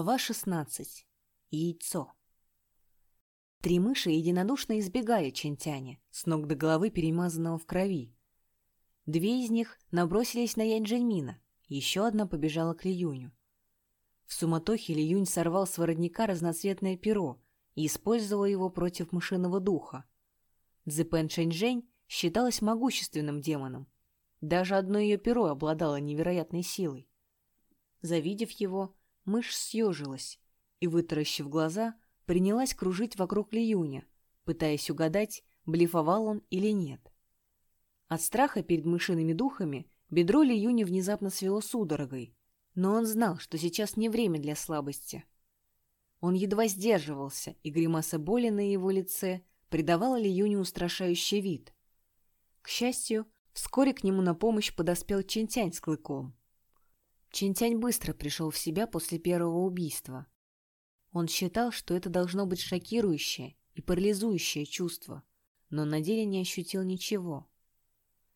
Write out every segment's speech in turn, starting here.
Глава 16. Яйцо. Три мыши единодушно избегали Чентяня, с ног до головы перемазанного в крови. Две из них набросились на Янь Джельмина, еще одна побежала к Лиюню. В суматохе Лиюнь сорвал с воротника разноцветное перо и использовал его против мышиного духа. Цзэпэн Шэньчжэнь считалась могущественным демоном. Даже одно ее перо обладало невероятной силой. Завидев его, Мышь съежилась и, вытаращив глаза, принялась кружить вокруг Лиюня, пытаясь угадать, блефовал он или нет. От страха перед мышиными духами бедро Лиюня внезапно свело судорогой, но он знал, что сейчас не время для слабости. Он едва сдерживался, и гримаса боли на его лице придавала Лиюню устрашающий вид. К счастью, вскоре к нему на помощь подоспел Чинтянь с клыком. Чинтянь быстро пришел в себя после первого убийства. Он считал, что это должно быть шокирующее и парализующее чувство, но на деле не ощутил ничего.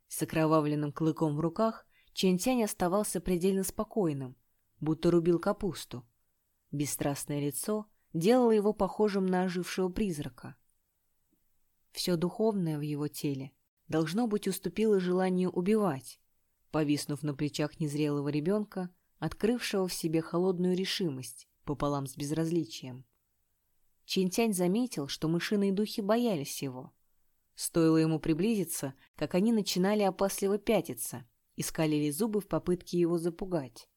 С окровавленным клыком в руках Чинтянь оставался предельно спокойным, будто рубил капусту. Бесстрастное лицо делало его похожим на ожившего призрака. Все духовное в его теле должно быть уступило желанию убивать, повиснув на плечах незрелого ребенка, открывшего в себе холодную решимость пополам с безразличием. Чинтянь заметил, что мышиные духи боялись его. Стоило ему приблизиться, как они начинали опасливо пятиться и скалили зубы в попытке его запугать.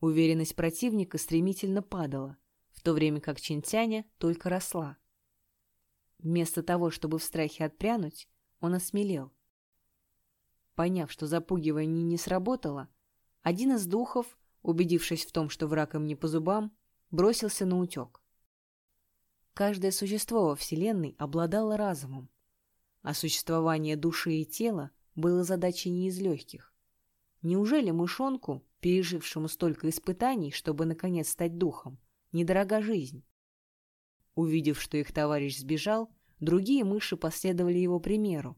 Уверенность противника стремительно падала, в то время как Чинтяня только росла. Вместо того, чтобы в страхе отпрянуть, он осмелел — Поняв, что запугивание не сработало, один из духов, убедившись в том, что враг им не по зубам, бросился на утек. Каждое существо во Вселенной обладало разумом, а существование души и тела было задачей не из легких. Неужели мышонку, пережившему столько испытаний, чтобы наконец стать духом, недорога жизнь? Увидев, что их товарищ сбежал, другие мыши последовали его примеру,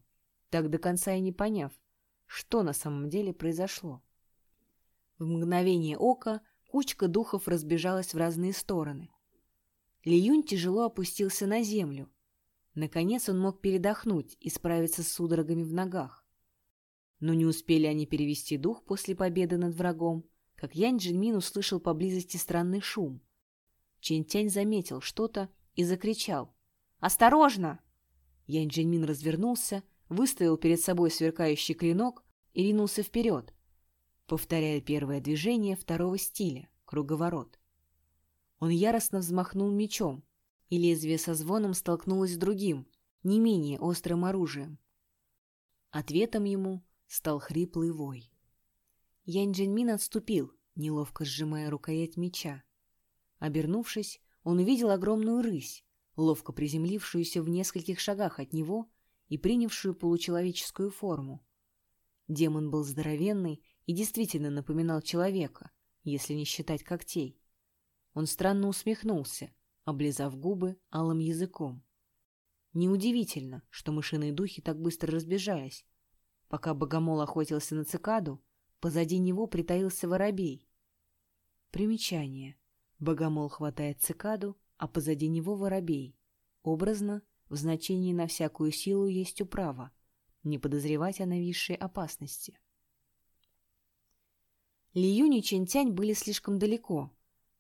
так до конца и не поняв, что на самом деле произошло. В мгновение ока кучка духов разбежалась в разные стороны. Лиюнь тяжело опустился на землю. Наконец он мог передохнуть и справиться с судорогами в ногах. Но не успели они перевести дух после победы над врагом, как Янь Джинмин услышал поблизости странный шум. Чэнь Тянь заметил что-то и закричал. «Осторожно!» Янь Джинмин развернулся выставил перед собой сверкающий клинок и ринулся вперед, повторяя первое движение второго стиля — круговорот. Он яростно взмахнул мечом, и лезвие со звоном столкнулось с другим, не менее острым оружием. Ответом ему стал хриплый вой. Янь Джинмин отступил, неловко сжимая рукоять меча. Обернувшись, он увидел огромную рысь, ловко приземлившуюся в нескольких шагах от него и принявшую получеловеческую форму. Демон был здоровенный и действительно напоминал человека, если не считать когтей. Он странно усмехнулся, облизав губы алым языком. Неудивительно, что мышиные духи так быстро разбежались. Пока богомол охотился на цикаду, позади него притаился воробей. Примечание. Богомол хватает цикаду, а позади него воробей. Образно в значении «на всякую силу есть управа», не подозревать о нависшей опасности. Ли Юнь и Чэнь были слишком далеко,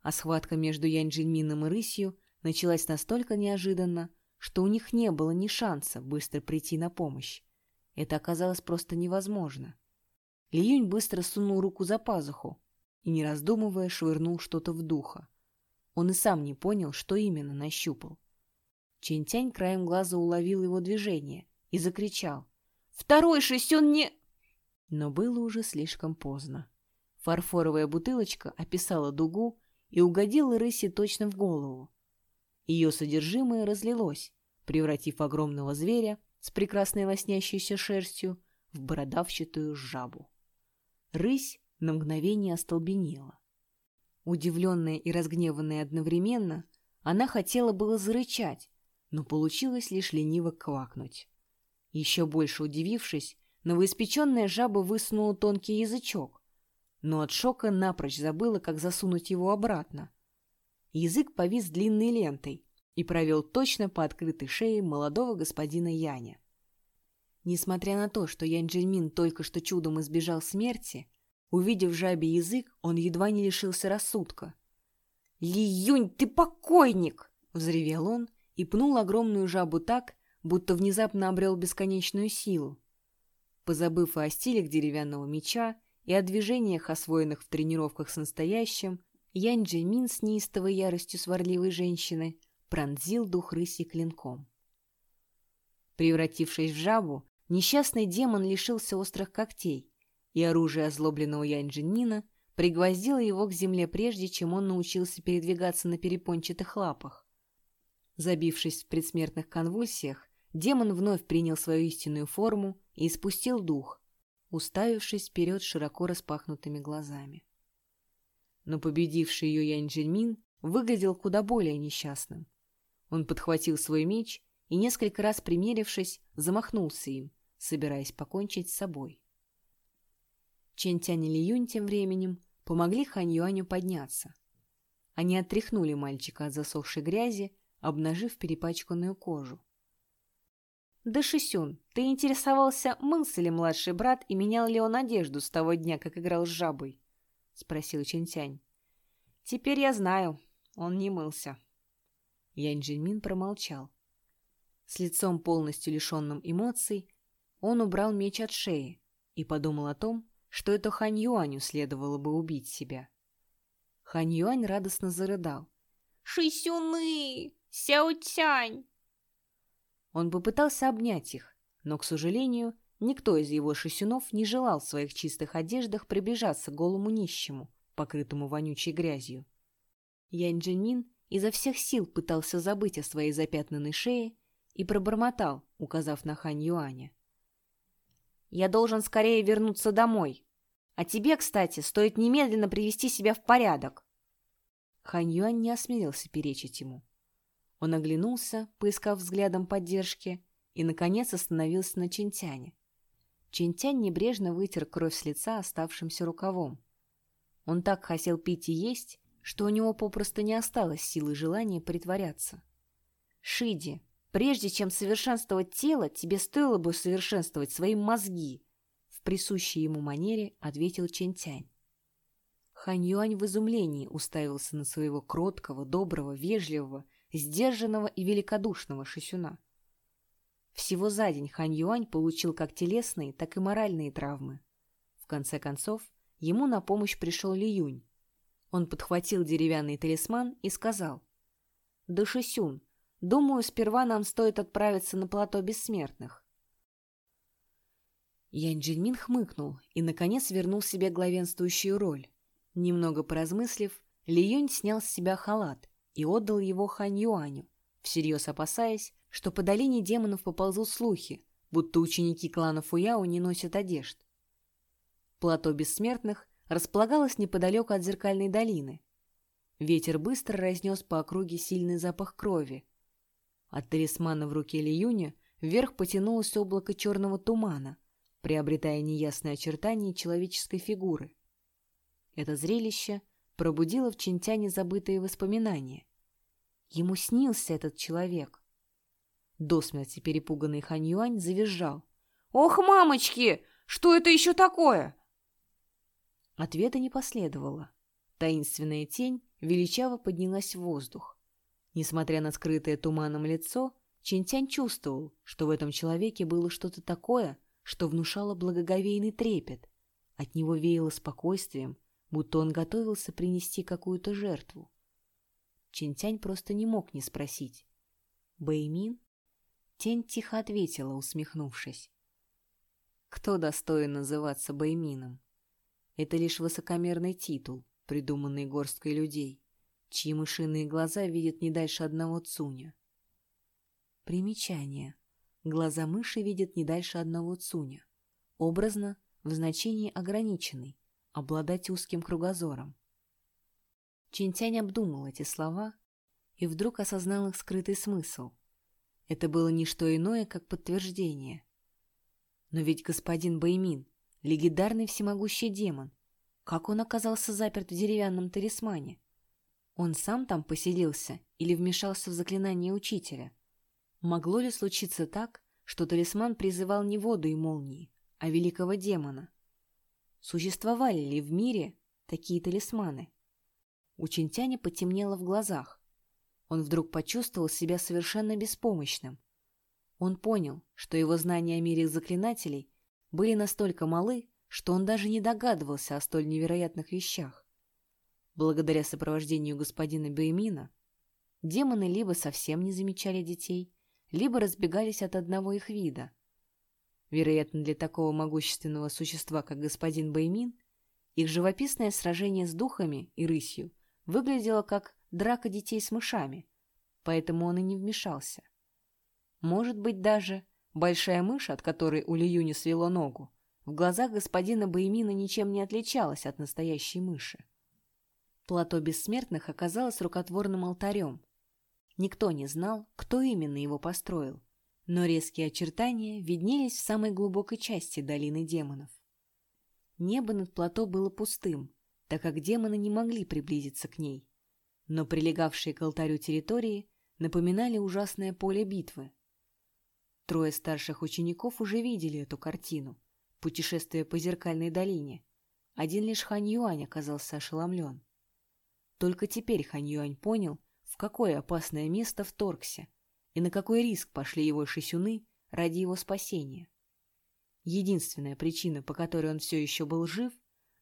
а схватка между Янь Джиньмином и Рысью началась настолько неожиданно, что у них не было ни шанса быстро прийти на помощь. Это оказалось просто невозможно. Ли Юнь быстро сунул руку за пазуху и, не раздумывая, швырнул что-то в духа. Он и сам не понял, что именно нащупал. Чентянь краем глаза уловил его движение и закричал. «Второй шестен не...» Но было уже слишком поздно. Фарфоровая бутылочка описала дугу и угодила рыси точно в голову. Ее содержимое разлилось, превратив огромного зверя с прекрасной лоснящейся шерстью в бородавчатую жабу. Рысь на мгновение остолбенела. Удивленная и разгневанная одновременно, она хотела было зарычать, но получилось лишь лениво квакнуть. Еще больше удивившись, новоиспеченная жаба высунула тонкий язычок, но от шока напрочь забыла, как засунуть его обратно. язык повис длинной лентой и провел точно по открытой шее молодого господина Яня. Несмотря на то, что Янь Джельмин только что чудом избежал смерти, увидев жабий язык, он едва не лишился рассудка. «Ли Юнь, ты покойник!» — взревел он и пнул огромную жабу так, будто внезапно обрел бесконечную силу. Позабыв и о стилях деревянного меча, и о движениях, освоенных в тренировках с настоящим, Янь Джельмин с неистовой яростью сварливой женщины пронзил дух рыси клинком. Превратившись в жабу, несчастный демон лишился острых когтей, и оружие озлобленного Янь Джельмина пригвоздило его к земле прежде, чем он научился передвигаться на перепончатых лапах. Забившись в предсмертных конвульсиях, демон вновь принял свою истинную форму и испустил дух, уставившись вперед широко распахнутыми глазами. Но победивший ее Янь Джельмин выглядел куда более несчастным. Он подхватил свой меч и, несколько раз примерившись, замахнулся им, собираясь покончить с собой. Чен Тянь и Ли Юнь тем временем помогли Хань Юаню подняться. Они отряхнули мальчика от засохшей грязи, обнажив перепачканную кожу. «Да, Шисюн, ты интересовался, мылся ли младший брат и менял ли он одежду с того дня, как играл с жабой?» — спросил Чинтянь. «Теперь я знаю, он не мылся». Янь Джинмин промолчал. С лицом полностью лишенным эмоций он убрал меч от шеи и подумал о том, что это Хань Юаню следовало бы убить себя. Хань Юань радостно зарыдал. «Шисюны! Сяо Тянь!» Он попытался обнять их, но, к сожалению, никто из его шесюнов не желал в своих чистых одеждах приближаться к голому нищему, покрытому вонючей грязью. Янь Джинмин изо всех сил пытался забыть о своей запятнанной шее и пробормотал, указав на Хань Юаня. «Я должен скорее вернуться домой. А тебе, кстати, стоит немедленно привести себя в порядок». Хань Юань не осмелился перечить ему. Он оглянулся, поискав взглядом поддержки, и, наконец, остановился на Чинтяне. Чинтянь небрежно вытер кровь с лица оставшимся рукавом. Он так хотел пить и есть, что у него попросту не осталось силы и желания притворяться. «Шиди, прежде чем совершенствовать тело, тебе стоило бы совершенствовать свои мозги», в присущей ему манере ответил Чентянь. Хань Юань в изумлении уставился на своего кроткого, доброго, вежливого сдержанного и великодушного Шисюна. Всего за день Хань Юань получил как телесные, так и моральные травмы. В конце концов, ему на помощь пришел Ли Юнь. Он подхватил деревянный талисман и сказал, «Да, Шисюн, думаю, сперва нам стоит отправиться на плато бессмертных». Янь Джинмин хмыкнул и, наконец, вернул себе главенствующую роль. Немного поразмыслив, Ли Юнь снял с себя халат и отдал его Хань Юаню, всерьез опасаясь, что по долине демонов поползут слухи, будто ученики клана Фуяо не носят одежд. Плато бессмертных располагалось неподалеку от зеркальной долины. Ветер быстро разнес по округе сильный запах крови. От талисмана в руке Лиюня вверх потянулось облако черного тумана, приобретая неясные очертания человеческой фигуры. Это зрелище — пробудило в Чинтяне забытые воспоминания. Ему снился этот человек. До смерти перепуганный Хань Юань завизжал. «Ох, мамочки! Что это еще такое?» Ответа не последовало. Таинственная тень величаво поднялась в воздух. Несмотря на скрытое туманом лицо, Чинтянь чувствовал, что в этом человеке было что-то такое, что внушало благоговейный трепет. От него веяло спокойствием, будто он готовился принести какую-то жертву. Чинтянь просто не мог не спросить. «Бэймин?» Тень тихо ответила, усмехнувшись. «Кто достоин называться Бэймином? Это лишь высокомерный титул, придуманный горсткой людей, чьи мышиные глаза видят не дальше одного цуня. Примечание. Глаза мыши видят не дальше одного цуня. Образно, в значении ограниченный, обладать узким кругозором. Чинтянь обдумал эти слова и вдруг осознал их скрытый смысл. Это было не что иное, как подтверждение. Но ведь господин Баймин — легендарный всемогущий демон. Как он оказался заперт в деревянном талисмане? Он сам там поселился или вмешался в заклинание учителя? Могло ли случиться так, что талисман призывал не воду и молнии, а великого демона? Существовали ли в мире такие талисманы? У Чинтяня потемнело в глазах. Он вдруг почувствовал себя совершенно беспомощным. Он понял, что его знания о мире заклинателей были настолько малы, что он даже не догадывался о столь невероятных вещах. Благодаря сопровождению господина Беймина, демоны либо совсем не замечали детей, либо разбегались от одного их вида. Вероятно, для такого могущественного существа, как господин Беймин, их живописное сражение с духами и рысью выглядело как драка детей с мышами, поэтому он и не вмешался. Может быть, даже большая мышь, от которой у Лиюни свело ногу, в глазах господина Баймина ничем не отличалась от настоящей мыши. Плато бессмертных оказалось рукотворным алтарем. Никто не знал, кто именно его построил, но резкие очертания виднелись в самой глубокой части долины демонов. Небо над плато было пустым, так как демоны не могли приблизиться к ней, но прилегавшие к алтарю территории напоминали ужасное поле битвы. Трое старших учеников уже видели эту картину, путешествие по зеркальной долине. Один лишь Хань Юань оказался ошеломлен. Только теперь Хань Юань понял, в какое опасное место вторгся и на какой риск пошли его шисюны ради его спасения. Единственная причина, по которой он все еще был жив,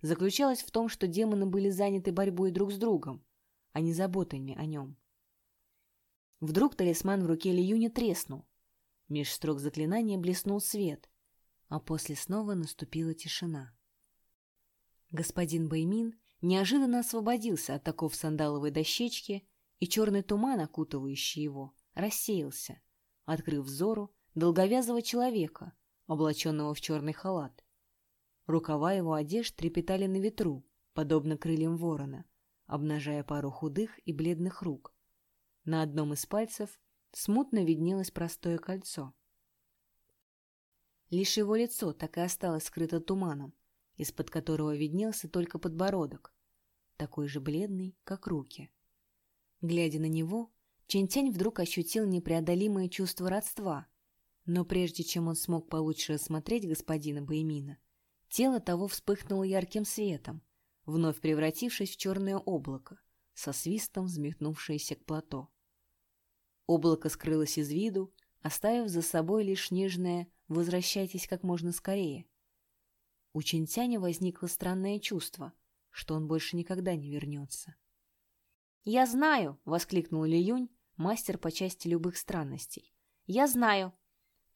заключалась в том, что демоны были заняты борьбой друг с другом, а не заботами о нем. Вдруг талисман в руке Ли Юни треснул. Меж строк заклинания блеснул свет, а после снова наступила тишина. Господин Баймин неожиданно освободился от таков сандаловой дощечки, и черный туман, окутывающий его, рассеялся, открыв взору долговязого человека, облаченного в черный халат. Рукава его одежд трепетали на ветру, подобно крыльям ворона, обнажая пару худых и бледных рук. На одном из пальцев смутно виднелось простое кольцо. Лишь его лицо так и осталось скрыто туманом, из-под которого виднелся только подбородок, такой же бледный, как руки. Глядя на него, Чентянь вдруг ощутил непреодолимое чувство родства, но прежде чем он смог получше рассмотреть господина Баймина, тело того вспыхнуло ярким светом, вновь превратившись в черное облако, со свистом взметнувшееся к плато. Облако скрылось из виду, оставив за собой лишь нежное «возвращайтесь как можно скорее». У Чинтяня возникло странное чувство, что он больше никогда не вернется. «Я знаю!» — воскликнул Ли Юнь, мастер по части любых странностей. «Я знаю!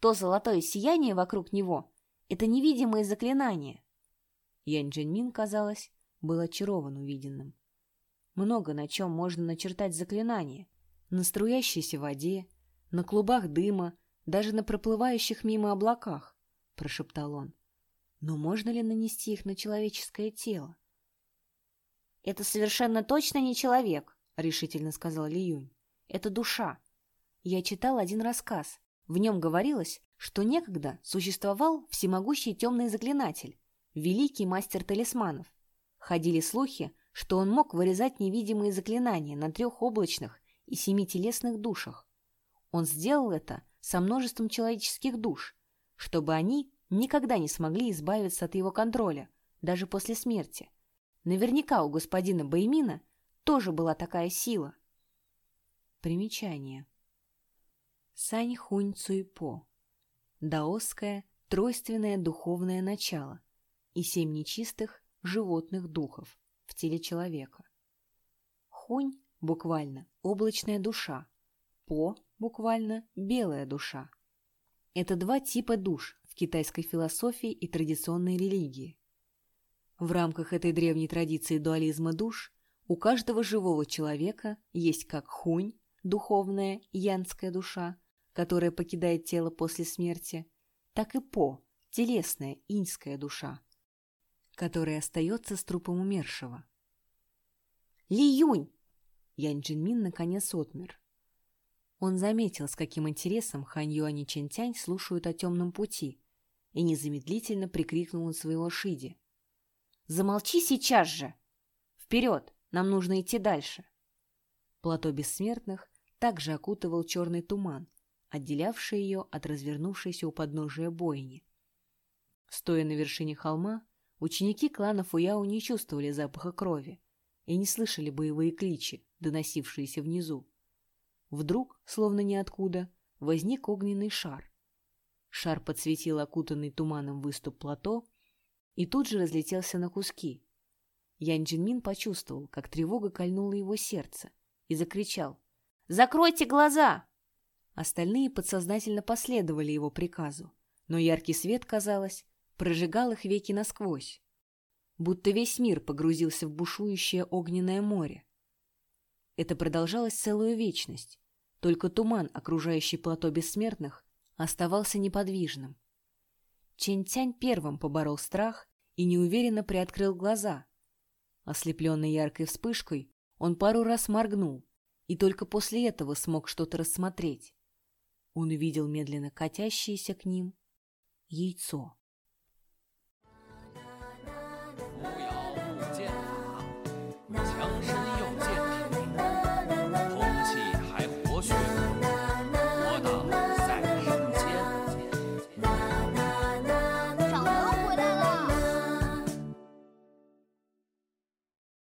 То золотое сияние вокруг него — это невидимое заклинание!» Янь Джинмин, казалось, был очарован увиденным. Много на чем можно начертать заклинание. На струящейся воде, на клубах дыма, даже на проплывающих мимо облаках, — прошептал он. Но можно ли нанести их на человеческое тело? — Это совершенно точно не человек, — решительно сказал Ли Юнь. — Это душа. Я читал один рассказ. В нем говорилось, что некогда существовал всемогущий темный заклинатель, великий мастер талисманов. Ходили слухи, что он мог вырезать невидимые заклинания на трех облачных и семи телесных душах. Он сделал это со множеством человеческих душ, чтобы они никогда не смогли избавиться от его контроля, даже после смерти. Наверняка у господина Баймина тоже была такая сила. Примечание. Сань Цуйпо. Даосское тройственное духовное начало и семь нечистых животных духов в теле человека. Хунь буквально облачная душа, По буквально белая душа. Это два типа душ в китайской философии и традиционной религии. В рамках этой древней традиции дуализма душ у каждого живого человека есть как хунь, духовная янская душа, которая покидает тело после смерти, так и по, телесная иньская душа, которая остается с трупом умершего. «Ли Юнь!» Янь Джинмин наконец отмер. Он заметил, с каким интересом Хань Юань и Чен Тянь слушают о темном пути, и незамедлительно прикрикнул на своего Шиди. «Замолчи сейчас же! Вперед! Нам нужно идти дальше!» Плато бессмертных также окутывал черный туман, отделявший ее от развернувшейся у подножия бойни. Стоя на вершине холма, ученики клана Фуяо не чувствовали запаха крови и не слышали боевые кличи, доносившиеся внизу. Вдруг, словно ниоткуда, возник огненный шар. Шар подсветил окутанный туманом выступ плато и тут же разлетелся на куски. Ян Джинмин почувствовал, как тревога кольнула его сердце, и закричал «Закройте глаза!». Остальные подсознательно последовали его приказу, но яркий свет, казалось, прожигал их веки насквозь, будто весь мир погрузился в бушующее огненное море. Это продолжалось целую вечность, только туман, окружающий плато бессмертных, оставался неподвижным. Чэнь-Тянь первым поборол страх и неуверенно приоткрыл глаза. Ослепленный яркой вспышкой, он пару раз моргнул и только после этого смог что-то рассмотреть. Он увидел медленно катящееся к ним яйцо.